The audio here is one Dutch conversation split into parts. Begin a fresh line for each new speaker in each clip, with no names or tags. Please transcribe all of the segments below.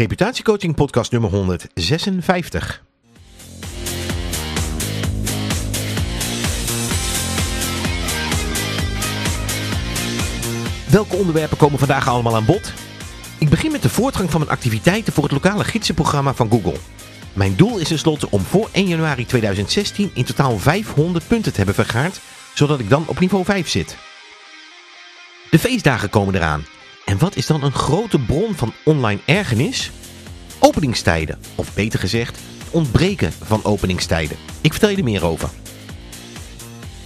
Reputatiecoaching podcast nummer 156. Welke onderwerpen komen vandaag allemaal aan bod? Ik begin met de voortgang van mijn activiteiten voor het lokale gidsenprogramma van Google. Mijn doel is tenslotte om voor 1 januari 2016 in totaal 500 punten te hebben vergaard, zodat ik dan op niveau 5 zit. De feestdagen komen eraan. En wat is dan een grote bron van online ergernis? Openingstijden, of beter gezegd, ontbreken van openingstijden. Ik vertel je er meer over.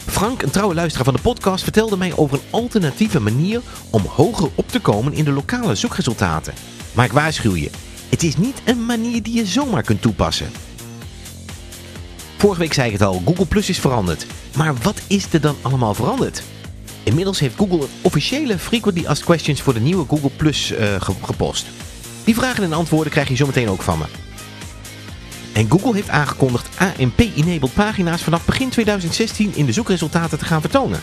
Frank, een trouwe luisteraar van de podcast, vertelde mij over een alternatieve manier om hoger op te komen in de lokale zoekresultaten. Maar ik waarschuw je, het is niet een manier die je zomaar kunt toepassen. Vorige week zei ik het al, Google Plus is veranderd. Maar wat is er dan allemaal veranderd? Inmiddels heeft Google een officiële Frequently Asked Questions voor de nieuwe Google Plus uh, gepost. Die vragen en antwoorden krijg je zometeen ook van me. En Google heeft aangekondigd AMP-enabled pagina's vanaf begin 2016 in de zoekresultaten te gaan vertonen.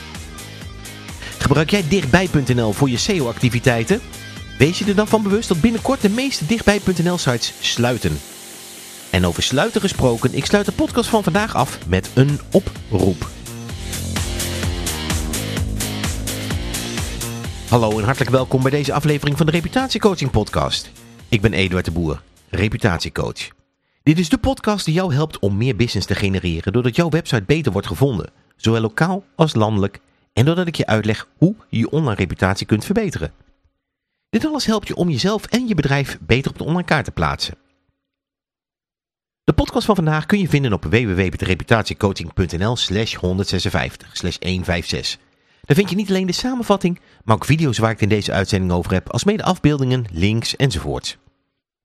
Gebruik jij dichtbij.nl voor je SEO-activiteiten? Wees je er dan van bewust dat binnenkort de meeste dichtbij.nl sites sluiten. En over sluiten gesproken, ik sluit de podcast van vandaag af met een oproep. Hallo en hartelijk welkom bij deze aflevering van de Reputatiecoaching podcast. Ik ben Eduard de Boer, reputatiecoach. Dit is de podcast die jou helpt om meer business te genereren doordat jouw website beter wordt gevonden, zowel lokaal als landelijk, en doordat ik je uitleg hoe je je online reputatie kunt verbeteren. Dit alles helpt je om jezelf en je bedrijf beter op de online kaart te plaatsen. De podcast van vandaag kun je vinden op www.reputatiecoaching.nl slash 156 slash 156. Daar vind je niet alleen de samenvatting, maar ook video's waar ik het in deze uitzending over heb, als mede afbeeldingen, links enzovoort.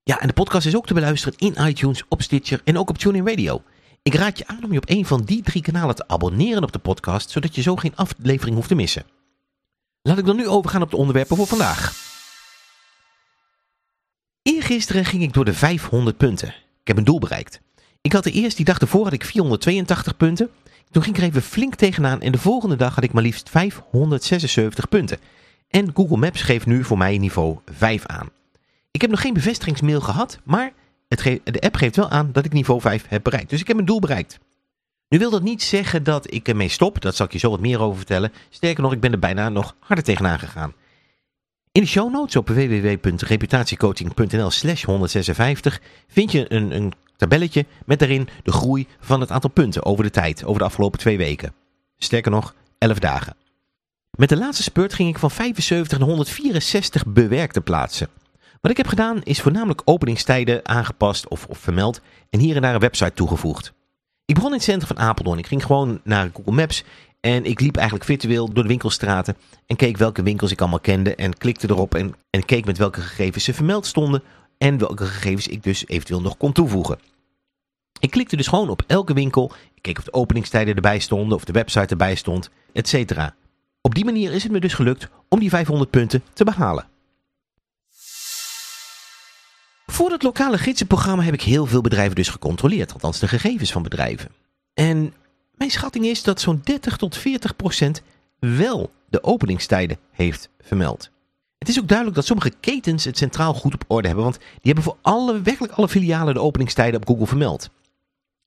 Ja, en de podcast is ook te beluisteren in iTunes, op Stitcher en ook op TuneIn Radio. Ik raad je aan om je op een van die drie kanalen te abonneren op de podcast, zodat je zo geen aflevering hoeft te missen. Laat ik dan nu overgaan op de onderwerpen voor vandaag. Eergisteren ging ik door de 500 punten. Ik heb een doel bereikt. Ik had de eerst die dag ervoor had ik 482 punten. Toen ging ik er even flink tegenaan en de volgende dag had ik maar liefst 576 punten. En Google Maps geeft nu voor mij niveau 5 aan. Ik heb nog geen bevestigingsmail gehad, maar de app geeft wel aan dat ik niveau 5 heb bereikt. Dus ik heb mijn doel bereikt. Nu wil dat niet zeggen dat ik ermee stop, dat zal ik je zo wat meer over vertellen. Sterker nog, ik ben er bijna nog harder tegenaan gegaan. In de show notes op www.reputatiecoaching.nl slash 156 vind je een, een tabelletje met daarin de groei van het aantal punten over de tijd, over de afgelopen twee weken. Sterker nog, 11 dagen. Met de laatste spurt ging ik van 75 naar 164 bewerkte plaatsen. Wat ik heb gedaan is voornamelijk openingstijden aangepast of, of vermeld en hier en daar een website toegevoegd. Ik begon in het centrum van Apeldoorn. Ik ging gewoon naar Google Maps en ik liep eigenlijk virtueel door de winkelstraten en keek welke winkels ik allemaal kende en klikte erop en, en keek met welke gegevens ze vermeld stonden en welke gegevens ik dus eventueel nog kon toevoegen. Ik klikte dus gewoon op elke winkel, ik keek of de openingstijden erbij stonden, of de website erbij stond, etc. Op die manier is het me dus gelukt om die 500 punten te behalen. Voor het lokale gidsenprogramma heb ik heel veel bedrijven dus gecontroleerd, althans de gegevens van bedrijven. En mijn schatting is dat zo'n 30 tot 40 procent wel de openingstijden heeft vermeld. Het is ook duidelijk dat sommige ketens het centraal goed op orde hebben, want die hebben voor alle, werkelijk alle filialen de openingstijden op Google vermeld.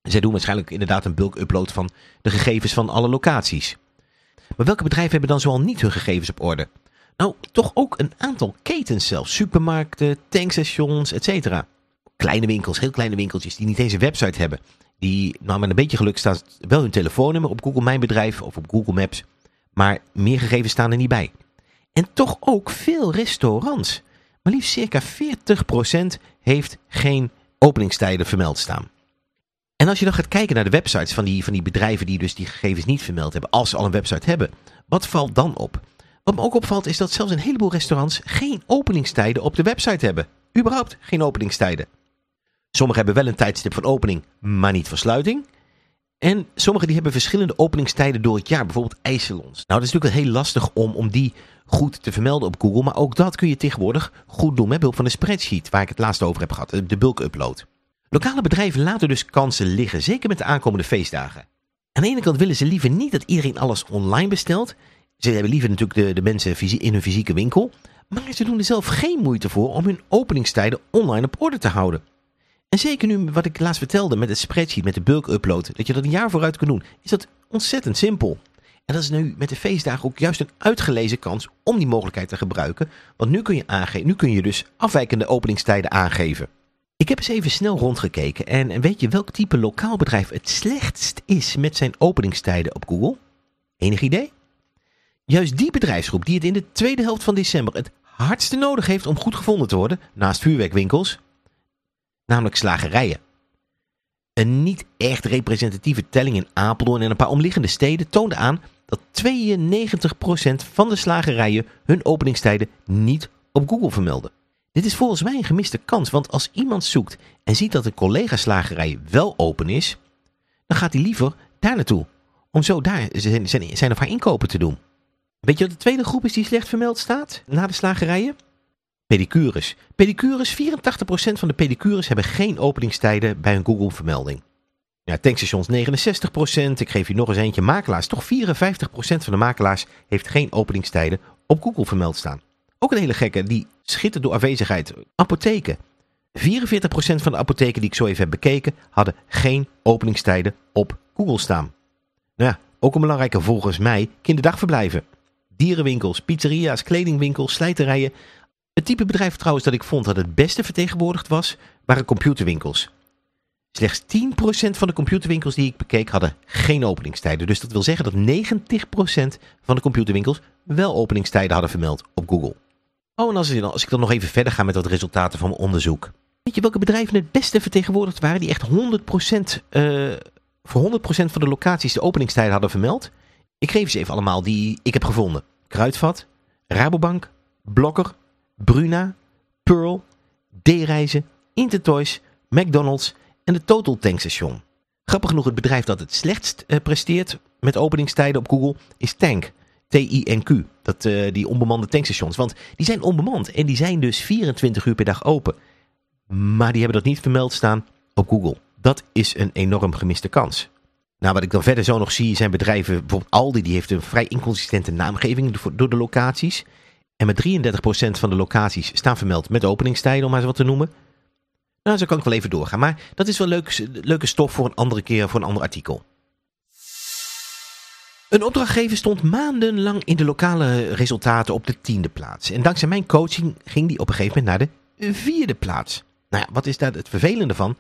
Zij doen waarschijnlijk inderdaad een bulk upload van de gegevens van alle locaties. Maar welke bedrijven hebben dan zoal niet hun gegevens op orde? Nou, toch ook een aantal ketens zelfs. Supermarkten, tankstations, etc. Kleine winkels, heel kleine winkeltjes die niet eens een website hebben. Die, nou met een beetje geluk staat wel hun telefoonnummer op Google Mijn Bedrijf of op Google Maps. Maar meer gegevens staan er niet bij. En toch ook veel restaurants. Maar liefst circa 40% heeft geen openingstijden vermeld staan. En als je dan gaat kijken naar de websites van die, van die bedrijven die dus die gegevens niet vermeld hebben, als ze al een website hebben, wat valt dan op? Wat me ook opvalt is dat zelfs een heleboel restaurants geen openingstijden op de website hebben. Überhaupt geen openingstijden. Sommigen hebben wel een tijdstip van opening, maar niet van sluiting. En sommigen die hebben verschillende openingstijden door het jaar, bijvoorbeeld ijssalons. Nou, dat is natuurlijk wel heel lastig om, om die goed te vermelden op Google, maar ook dat kun je tegenwoordig goed doen met behulp van de spreadsheet waar ik het laatst over heb gehad, de bulk upload. Lokale bedrijven laten dus kansen liggen, zeker met de aankomende feestdagen. Aan de ene kant willen ze liever niet dat iedereen alles online bestelt. Ze hebben liever natuurlijk de, de mensen in hun fysieke winkel. Maar ze doen er zelf geen moeite voor om hun openingstijden online op orde te houden. En zeker nu wat ik laatst vertelde met het spreadsheet, met de bulk upload, dat je dat een jaar vooruit kunt doen, is dat ontzettend simpel. En dat is nu met de feestdagen ook juist een uitgelezen kans om die mogelijkheid te gebruiken. Want nu kun je, aange nu kun je dus afwijkende openingstijden aangeven. Ik heb eens even snel rondgekeken en weet je welk type lokaal bedrijf het slechtst is met zijn openingstijden op Google? Enig idee? Juist die bedrijfsgroep die het in de tweede helft van december het hardste nodig heeft om goed gevonden te worden, naast vuurwerkwinkels, namelijk slagerijen. Een niet echt representatieve telling in Apeldoorn en een paar omliggende steden toonde aan dat 92% van de slagerijen hun openingstijden niet op Google vermelden. Dit is volgens mij een gemiste kans, want als iemand zoekt en ziet dat een collega-slagerij wel open is, dan gaat hij liever daar naartoe, om zo daar zijn, zijn of haar inkopen te doen. Weet je wat de tweede groep is die slecht vermeld staat na de slagerijen? Pedicures. Pedicures, 84% van de pedicures hebben geen openingstijden bij een Google vermelding. Ja, tankstations 69%. Ik geef je nog eens eentje makelaars. Toch 54% van de makelaars heeft geen openingstijden op Google vermeld staan. Ook een hele gekke, die schittert door afwezigheid. Apotheken. 44% van de apotheken die ik zo even heb bekeken, hadden geen openingstijden op Google staan. Nou ja, ook een belangrijke volgens mij, kinderdagverblijven. Dierenwinkels, pizzeria's, kledingwinkels, slijterijen. Het type bedrijf trouwens dat ik vond dat het beste vertegenwoordigd was, waren computerwinkels. Slechts 10% van de computerwinkels die ik bekeek hadden geen openingstijden. Dus dat wil zeggen dat 90% van de computerwinkels wel openingstijden hadden vermeld op Google. Oh, en als, als ik dan nog even verder ga met wat resultaten van mijn onderzoek. Weet je welke bedrijven het beste vertegenwoordigd waren die echt 100%, uh, eh, voor 100% van de locaties de openingstijden hadden vermeld? Ik geef ze even allemaal die ik heb gevonden. Kruidvat, Rabobank, Blokker, Bruna, Pearl, D-Reizen, Intertoys, McDonald's en de Total Tankstation. Grappig genoeg, het bedrijf dat het slechtst uh, presteert met openingstijden op Google is Tank. T-I-N-Q, dat, uh, die onbemande tankstations. Want die zijn onbemand en die zijn dus 24 uur per dag open. Maar die hebben dat niet vermeld staan op Google. Dat is een enorm gemiste kans. Nou, wat ik dan verder zo nog zie zijn bedrijven, bijvoorbeeld Aldi, die heeft een vrij inconsistente naamgeving door de locaties. En met 33% van de locaties staan vermeld met openingstijden, om maar eens wat te noemen. Nou, zo kan ik wel even doorgaan. Maar dat is wel leuk, leuke stof voor een andere keer, voor een ander artikel. Een opdrachtgever stond maandenlang in de lokale resultaten op de tiende plaats. En dankzij mijn coaching ging die op een gegeven moment naar de vierde plaats. Nou ja, wat is daar het vervelende van?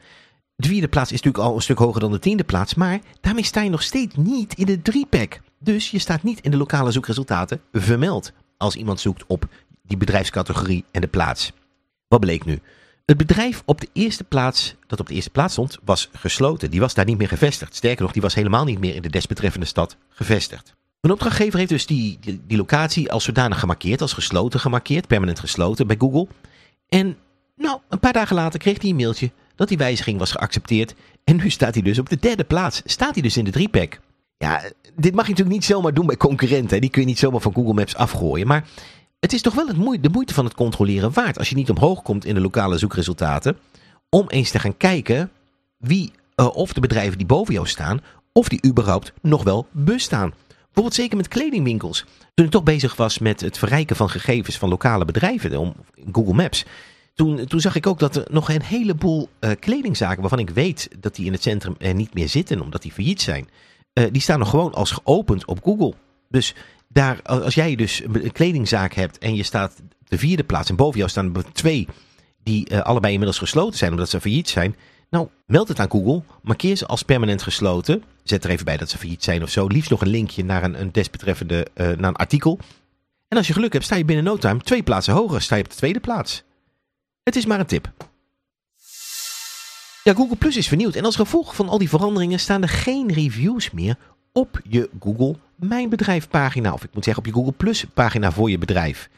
De vierde plaats is natuurlijk al een stuk hoger dan de tiende plaats, maar daarmee sta je nog steeds niet in de driepack. Dus je staat niet in de lokale zoekresultaten vermeld als iemand zoekt op die bedrijfscategorie en de plaats. Wat bleek nu? Het bedrijf op de eerste plaats, dat op de eerste plaats stond, was gesloten. Die was daar niet meer gevestigd. Sterker nog, die was helemaal niet meer in de desbetreffende stad gevestigd. Een opdrachtgever heeft dus die, die, locatie als zodanig gemarkeerd, als gesloten gemarkeerd, permanent gesloten bij Google. En nou, een paar dagen later kreeg hij een mailtje dat die wijziging was geaccepteerd. En nu staat hij dus op de derde plaats. Staat hij dus in de driepack. Ja, dit mag je natuurlijk niet zomaar doen bij concurrenten. Die kun je niet zomaar van Google Maps afgooien. Maar het is toch wel het moeite, de moeite van het controleren waard. Als je niet omhoog komt in de lokale zoekresultaten. Om eens te gaan kijken wie uh, of de bedrijven die boven jou staan. Of die überhaupt nog wel bestaan. Bijvoorbeeld zeker met kledingwinkels. Toen ik toch bezig was met het verrijken van gegevens van lokale bedrijven. Om Google Maps toen, toen zag ik ook dat er nog een heleboel uh, kledingzaken, waarvan ik weet dat die in het centrum er niet meer zitten, omdat die failliet zijn, uh, die staan nog gewoon als geopend op Google. Dus daar, als jij dus een kledingzaak hebt en je staat de vierde plaats en boven jou staan er twee die uh, allebei inmiddels gesloten zijn omdat ze failliet zijn, nou, meld het aan Google, markeer ze als permanent gesloten, zet er even bij dat ze failliet zijn of zo, liefst nog een linkje naar een, een desbetreffende, naar een artikel. En als je geluk hebt, sta je binnen no time twee plaatsen hoger, sta je op de tweede plaats. Het is maar een tip. Ja, Google Plus is vernieuwd en als gevolg van al die veranderingen staan er geen reviews meer op je Google Mijn Bedrijf pagina. Of ik moet zeggen op je Google Plus pagina voor je bedrijf.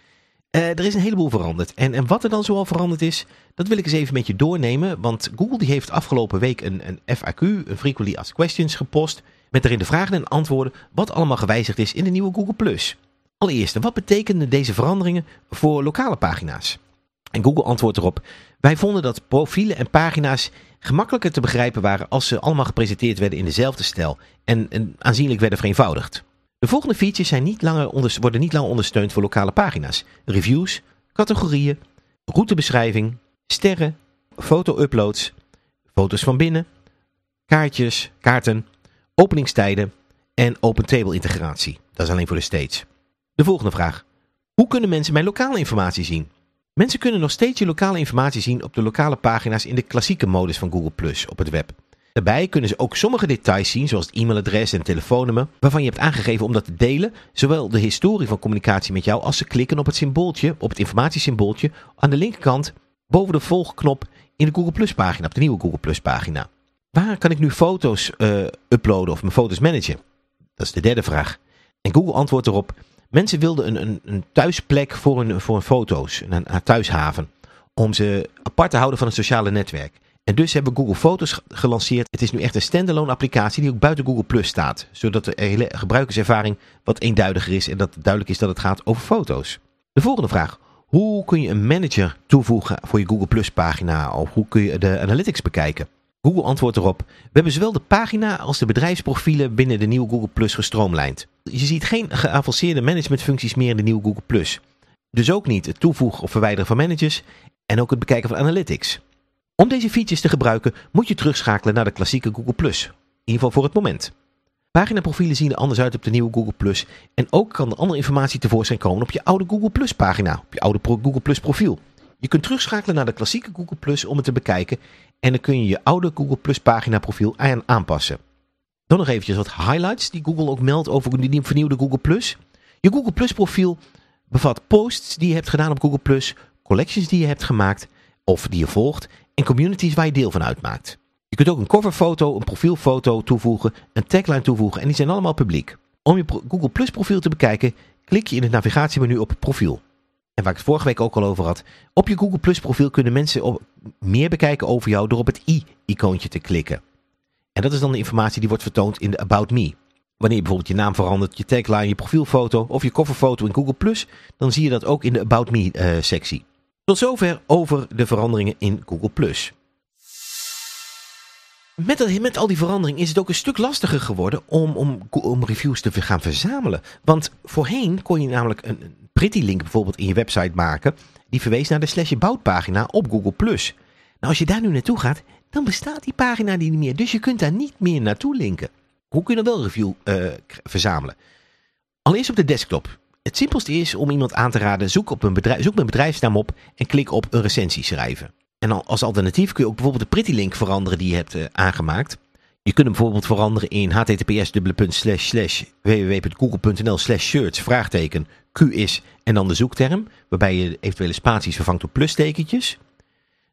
Uh, er is een heleboel veranderd. En, en wat er dan zoal veranderd is, dat wil ik eens even met je doornemen. Want Google die heeft afgelopen week een, een FAQ, een Frequently Asked Questions, gepost. Met erin de vragen en antwoorden wat allemaal gewijzigd is in de nieuwe Google Plus. Allereerst, wat betekenen deze veranderingen voor lokale pagina's? En Google antwoordt erop. Wij vonden dat profielen en pagina's gemakkelijker te begrijpen waren als ze allemaal gepresenteerd werden in dezelfde stijl en, en aanzienlijk werden vereenvoudigd. De volgende features zijn niet langer worden niet langer ondersteund voor lokale pagina's. Reviews, categorieën, routebeschrijving, sterren, foto-uploads, foto's van binnen, kaartjes, kaarten, openingstijden en open table integratie. Dat is alleen voor de States. De volgende vraag. Hoe kunnen mensen mijn lokale informatie zien? Mensen kunnen nog steeds je lokale informatie zien op de lokale pagina's in de klassieke modus van Google Plus op het web. Daarbij kunnen ze ook sommige details zien, zoals het e-mailadres en telefoonnummer, waarvan je hebt aangegeven om dat te delen, zowel de historie van communicatie met jou als ze klikken op het symbooltje, op het informatiesymbooltje, aan de linkerkant boven de volgknop in de Google Plus pagina, op de nieuwe Google Plus pagina. Waar kan ik nu foto's uh, uploaden of mijn foto's managen? Dat is de derde vraag. En Google antwoordt erop, mensen wilden een, een, een thuisplek voor hun, voor foto's, een, een thuishaven, om ze apart te houden van het sociale netwerk. En dus hebben Google Foto's gelanceerd. Het is nu echt een standalone applicatie die ook buiten Google Plus staat. Zodat de hele gebruikerservaring wat eenduidiger is en dat duidelijk is dat het gaat over foto's. De volgende vraag. Hoe kun je een manager toevoegen voor je Google Plus pagina? Of hoe kun je de analytics bekijken? Google antwoordt erop. We hebben zowel de pagina als de bedrijfsprofielen binnen de nieuwe Google Plus gestroomlijnd. Je ziet geen geavanceerde managementfuncties meer in de nieuwe Google Plus. Dus ook niet het toevoegen of verwijderen van managers en ook het bekijken van analytics. Om deze features te gebruiken moet je terugschakelen naar de klassieke Google+. In ieder geval voor het moment. Paginaprofielen zien er anders uit op de nieuwe Google+. En ook kan er andere informatie tevoorschijn komen op je oude Google pagina. Op je oude Google profiel. Je kunt terugschakelen naar de klassieke Google om het te bekijken. En dan kun je je oude Google pagina profiel aan aanpassen. Dan nog eventjes wat highlights die Google ook meldt over die vernieuwde Google+. Je Google profiel bevat posts die je hebt gedaan op Google+, collections die je hebt gemaakt of die je volgt en communities waar je deel van uitmaakt. Je kunt ook een coverfoto, een profielfoto toevoegen, een tagline toevoegen en die zijn allemaal publiek. Om je Google Plus profiel te bekijken, klik je in het navigatiemenu op profiel. En waar ik het vorige week ook al over had, op je Google Plus profiel kunnen mensen meer bekijken over jou door op het i-icoontje te klikken. En dat is dan de informatie die wordt vertoond in de About Me. Wanneer je bijvoorbeeld je naam verandert, je tagline, je profielfoto of je coverfoto in Google dan zie je dat ook in de About Me uh, sectie. Tot zover over de veranderingen in Google+. Met, met al die verandering is het ook een stuk lastiger geworden om, om, om reviews te gaan verzamelen. Want voorheen kon je namelijk een, een pretty link bijvoorbeeld in je website maken. Die verwees naar de slash about pagina op Google+. Nou, als je daar nu naartoe gaat, dan bestaat die pagina niet meer. Dus je kunt daar niet meer naartoe linken. Hoe kun je dan wel review uh, verzamelen? Allereerst op de desktop. Het simpelste is om iemand aan te raden, zoek, op een bedrijf, zoek mijn bedrijfsnaam op en klik op een recensie schrijven. En als alternatief kun je ook bijvoorbeeld de pretty link veranderen die je hebt uh, aangemaakt. Je kunt hem bijvoorbeeld veranderen in https www.google.nl slash shirts en dan de zoekterm. Waarbij je eventuele spaties vervangt door plustekentjes.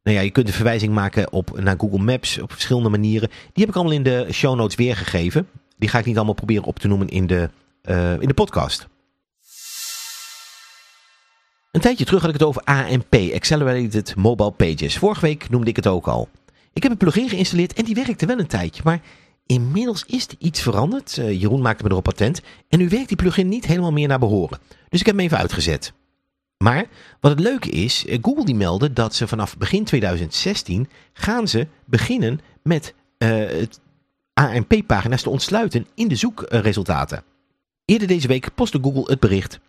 Nou ja, je kunt een verwijzing maken op, naar Google Maps op verschillende manieren. Die heb ik allemaal in de show notes weergegeven. Die ga ik niet allemaal proberen op te noemen in de, uh, in de podcast. Een tijdje terug had ik het over AMP, Accelerated Mobile Pages. Vorige week noemde ik het ook al. Ik heb een plugin geïnstalleerd en die werkte wel een tijdje, maar inmiddels is er iets veranderd. Uh, Jeroen maakte me erop patent en nu werkt die plugin niet helemaal meer naar behoren. Dus ik heb hem even uitgezet. Maar wat het leuke is, eh, Google die meldde dat ze vanaf begin 2016 gaan ze beginnen met uh, het AMP-pagina's te ontsluiten in de zoekresultaten. Eerder deze week postte Google het bericht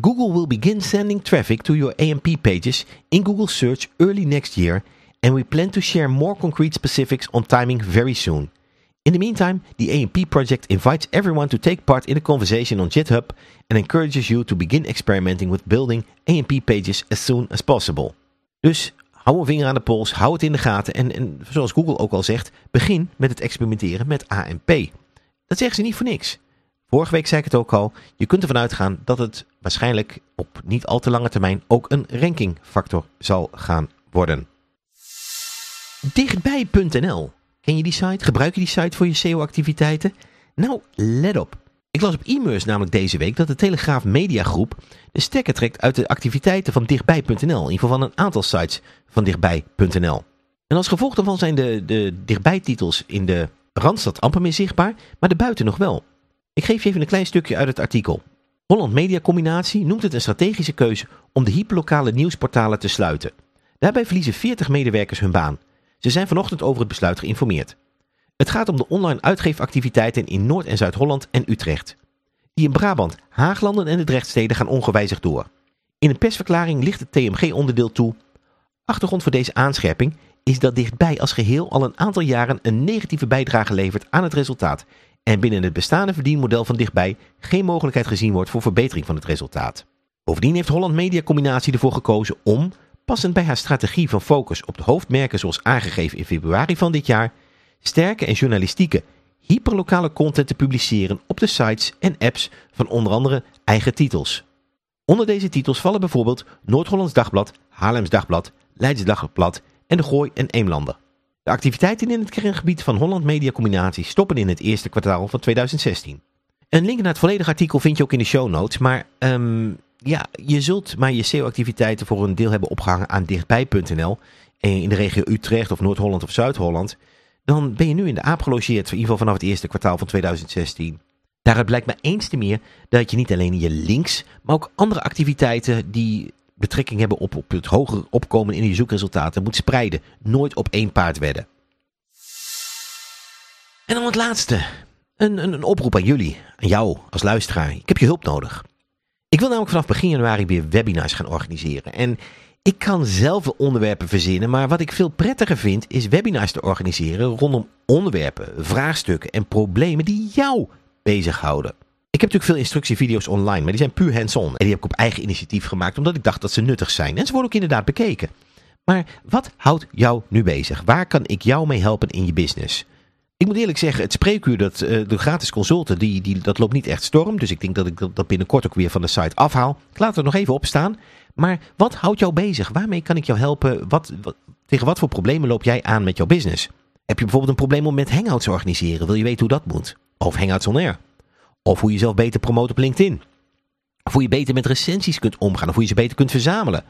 Google will begin sending traffic to your AMP pages in Google Search early next year, and we plan to share more concrete specifics on timing very soon. In the meantime, the AMP project invites everyone to take part in a conversation on GitHub and encourages you to begin experimenting with building AMP pages as soon as possible. Dus hou een vinger aan de pols, hou het in de gaten en, en zoals Google ook al zegt, begin met het experimenteren met AMP. Dat zeggen ze niet voor niks. Vorige week zei ik het ook al, je kunt ervan uitgaan dat het waarschijnlijk op niet al te lange termijn ook een rankingfactor zal gaan worden. Dichtbij.nl. Ken je die site? Gebruik je die site voor je SEO-activiteiten? Nou, let op. Ik las op e-mails namelijk deze week dat de Telegraaf Mediagroep de stekker trekt uit de activiteiten van dichtbij.nl. In ieder geval van een aantal sites van dichtbij.nl. En als gevolg daarvan zijn de, de dichtbijtitels in de Randstad amper meer zichtbaar, maar de buiten nog wel. Ik geef je even een klein stukje uit het artikel. Holland Media Combinatie noemt het een strategische keuze om de hyperlokale nieuwsportalen te sluiten. Daarbij verliezen 40 medewerkers hun baan. Ze zijn vanochtend over het besluit geïnformeerd. Het gaat om de online uitgeefactiviteiten in Noord- en Zuid-Holland en Utrecht. Die in Brabant, Haaglanden en de Drechtsteden gaan ongewijzigd door. In een persverklaring ligt het TMG-onderdeel toe. Achtergrond voor deze aanscherping is dat dichtbij als geheel al een aantal jaren een negatieve bijdrage levert aan het resultaat en binnen het bestaande verdienmodel van dichtbij geen mogelijkheid gezien wordt voor verbetering van het resultaat. Bovendien heeft Holland Media Combinatie ervoor gekozen om, passend bij haar strategie van focus op de hoofdmerken zoals aangegeven in februari van dit jaar, sterke en journalistieke, hyperlokale content te publiceren op de sites en apps van onder andere eigen titels. Onder deze titels vallen bijvoorbeeld Noord-Hollands Dagblad, Haarlems Dagblad, Leids Dagblad en De Gooi en Eemlander. De activiteiten in het kerngebied van Holland Media Combinatie stoppen in het eerste kwartaal van 2016. Een link naar het volledige artikel vind je ook in de show notes, maar um, ja, je zult maar je SEO-activiteiten voor een deel hebben opgehangen aan dichtbij.nl in de regio Utrecht of Noord-Holland of Zuid-Holland. Dan ben je nu in de aap gelogeerd, in ieder geval vanaf het eerste kwartaal van 2016. Daaruit blijkt maar eens te meer dat je niet alleen je links, maar ook andere activiteiten die betrekking hebben op, op het hoger opkomen in je zoekresultaten moet spreiden. Nooit op één paard wedden. En dan het laatste. Een, een, een oproep aan jullie, aan jou als luisteraar. Ik heb je hulp nodig. Ik wil namelijk vanaf begin januari weer webinars gaan organiseren. En ik kan zelf onderwerpen verzinnen, maar wat ik veel prettiger vind is webinars te organiseren rondom onderwerpen, vraagstukken en problemen die jou bezighouden. Ik heb natuurlijk veel instructievideo's online, maar die zijn puur hands-on. En die heb ik op eigen initiatief gemaakt, omdat ik dacht dat ze nuttig zijn. En ze worden ook inderdaad bekeken. Maar wat houdt jou nu bezig? Waar kan ik jou mee helpen in je business? Ik moet eerlijk zeggen, het spreekuur, dat, uh, de gratis consulten, die, die, dat loopt niet echt storm. Dus ik denk dat ik dat binnenkort ook weer van de site afhaal. Ik laat het nog even opstaan. Maar wat houdt jou bezig? Waarmee kan ik jou helpen? Wat, tegen wat voor problemen loop jij aan met jouw business? Heb je bijvoorbeeld een probleem om met hangouts te organiseren? Wil je weten hoe dat moet? Of hangouts on air? Of hoe je jezelf beter promoot op LinkedIn? Of hoe je beter met recensies kunt omgaan? Of hoe je ze beter kunt verzamelen?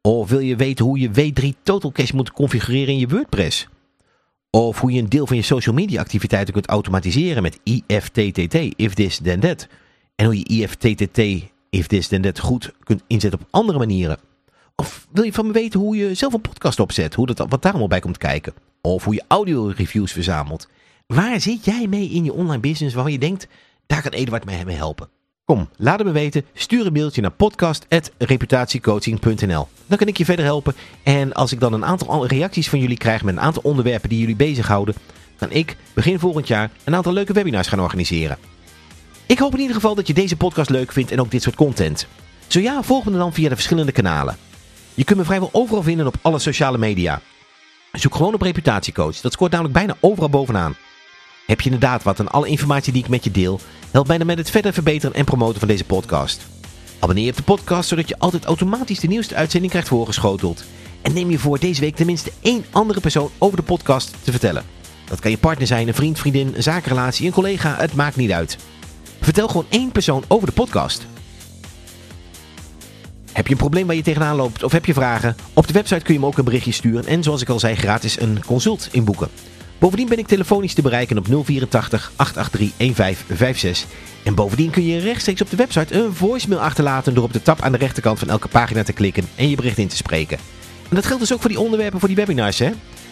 Of wil je weten hoe je W3 Total Cache moet configureren in je WordPress? Of hoe je een deel van je social media activiteiten kunt automatiseren met IFTTT, if this then that. En hoe je IFTTT, if this then that goed kunt inzetten op andere manieren. Of wil je van me weten hoe je zelf een podcast opzet, hoe dat, wat daar allemaal bij komt kijken. Of hoe je audio reviews verzamelt. Waar zit jij mee in je online business waarvan je denkt, daar kan Eduard mij mee helpen. Kom, laat het me weten. Stuur een mailtje naar podcast.reputatiecoaching.nl. Dan kan ik je verder helpen. En als ik dan een aantal reacties van jullie krijg met een aantal onderwerpen die jullie bezighouden, kan ik begin volgend jaar een aantal leuke webinars gaan organiseren. Ik hoop in ieder geval dat je deze podcast leuk vindt en ook dit soort content. Zo ja, volg me dan via de verschillende kanalen. Je kunt me vrijwel overal vinden op alle sociale media. Zoek gewoon op reputatiecoach. Dat scoort namelijk bijna overal bovenaan. Heb je inderdaad wat aan alle informatie die ik met je deel? Help mij dan met het verder verbeteren en promoten van deze podcast. Abonneer je op de podcast zodat je altijd automatisch de nieuwste uitzending krijgt voorgeschoteld. En neem je voor deze week tenminste één andere persoon over de podcast te vertellen. Dat kan je partner zijn, een vriend, vriendin, een zakenrelatie, een collega, het maakt niet uit. Vertel gewoon één persoon over de podcast. Heb je een probleem waar je tegenaan loopt of heb je vragen? Op de website kun je me ook een berichtje sturen en zoals ik al zei gratis een consult inboeken. Bovendien ben ik telefonisch te bereiken op 084 883 1556. En bovendien kun je rechtstreeks op de website een voicemail achterlaten door op de tab aan de rechterkant van elke pagina te klikken en je bericht in te spreken. En dat geldt dus ook voor die onderwerpen voor die webinars, hè?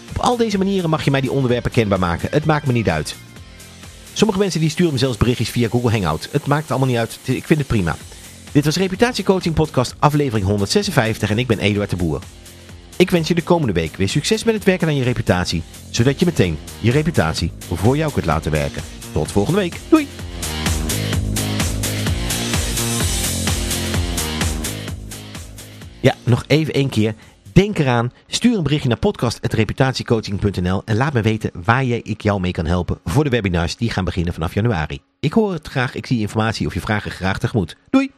Op al deze manieren mag je mij die onderwerpen kenbaar maken. Het maakt me niet uit. Sommige mensen die sturen me zelfs berichtjes via Google Hangout. Het maakt allemaal niet uit. Ik vind het prima. Dit was Reputatiecoaching Podcast aflevering 156 en ik ben Eduard de Boer. Ik wens je de komende week weer succes met het werken aan je reputatie, zodat je meteen je reputatie voor jou kunt laten werken. Tot volgende week. Doei! Ja, nog even één keer. Denk eraan, stuur een berichtje naar podcast.reputatiecoaching.nl en laat me weten waar jij ik jou mee kan helpen voor de webinars die gaan beginnen vanaf januari. Ik hoor het graag, ik zie informatie of je vragen graag tegemoet. Doei!